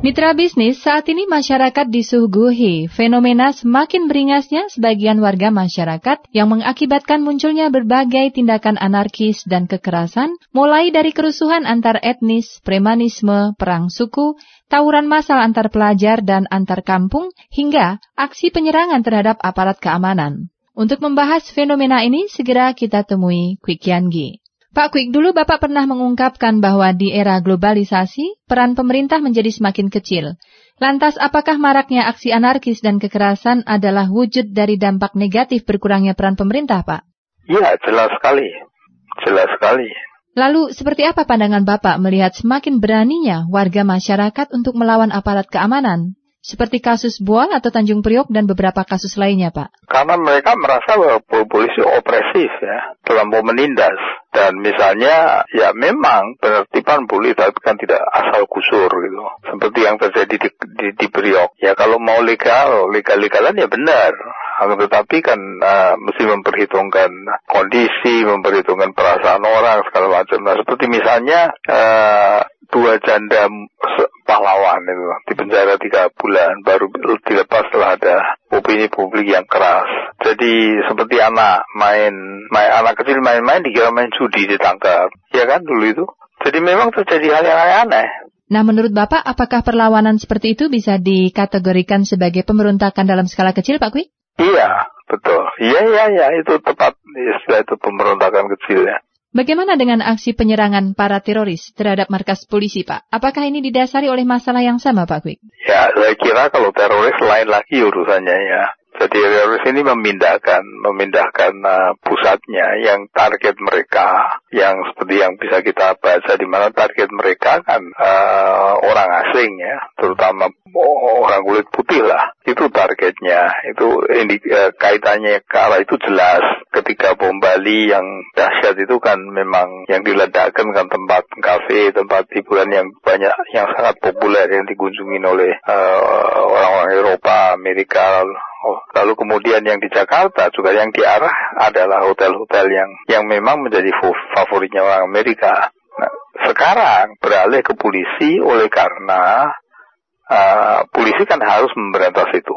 Mitra bisnis, saat ini masyarakat disuguhi fenomena semakin beringasnya sebagian warga masyarakat yang mengakibatkan munculnya berbagai tindakan anarkis dan kekerasan, mulai dari kerusuhan antar etnis, premanisme, perang suku, tawuran massal antar pelajar dan antar kampung, hingga aksi penyerangan terhadap aparat keamanan. Untuk membahas fenomena ini, segera kita temui Quick Yangi. Pak Quick, dulu Bapak pernah mengungkapkan bahwa di era globalisasi, peran pemerintah menjadi semakin kecil. Lantas, apakah maraknya aksi anarkis dan kekerasan adalah wujud dari dampak negatif berkurangnya peran pemerintah, Pak? Iya, jelas sekali. Jelas sekali. Lalu, seperti apa pandangan Bapak melihat semakin beraninya warga masyarakat untuk melawan aparat keamanan? Seperti kasus Boal atau Tanjung Priok dan beberapa kasus lainnya, Pak? Karena mereka merasa bahwa polisi opresif ya, terlampau menindas. Dan misalnya, ya memang penertiban boleh, tapi kan tidak asal kusur gitu. Seperti yang terjadi di, di, di Priok. Ya kalau mau legal, legal-legalan ya benar. Tetapi kan uh, mesti memperhitungkan kondisi, memperhitungkan perasaan orang, segala macam. Nah seperti misalnya uh, dua janda pahlawan itu di penjara tiga bulan baru dilepas setelah ada opini publik yang keras. Jadi seperti anak main, main anak kecil main-main dikira main judi ditangkap, ya kan dulu itu. Jadi memang terjadi hal yang aneh. Nah, menurut Bapak, apakah perlawanan seperti itu bisa dikategorikan sebagai pemberontakan dalam skala kecil, Pak Kwi? Iya, betul. Iya, iya, iya, itu tepat istilah itu pemberontakan kecil ya. Bagaimana dengan aksi penyerangan para teroris terhadap markas polisi, Pak? Apakah ini didasari oleh masalah yang sama, Pak Kwik? Ya, saya kira kalau teroris lain lagi urusannya ya. Jadi teroris ini memindahkan, memindahkan uh, pusatnya yang target mereka, yang seperti yang bisa kita baca di mana target mereka kan uh, orang asing ya, terutama orang kulit putih lah. Itu targetnya, itu ini uh, kaitannya ke itu jelas. Ketika bom Bali yang dahsyat itu kan memang yang diledakkan kan tempat kafe, tempat hiburan yang banyak, yang sangat populer yang dikunjungi oleh orang-orang uh, Eropa, Amerika, Oh, lalu kemudian yang di Jakarta juga yang diarah adalah hotel-hotel yang yang memang menjadi favoritnya orang Amerika. Nah, sekarang beralih ke polisi oleh karena uh, polisi kan harus memberantas itu.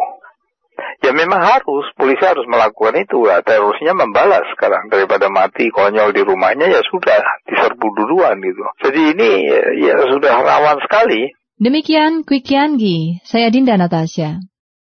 Ya memang harus, polisi harus melakukan itu. Ya, terusnya membalas sekarang daripada mati konyol di rumahnya ya sudah diserbu duluan gitu. Jadi ini ya, ya sudah rawan sekali. Demikian Quick Yanggi, saya Dinda Natasha.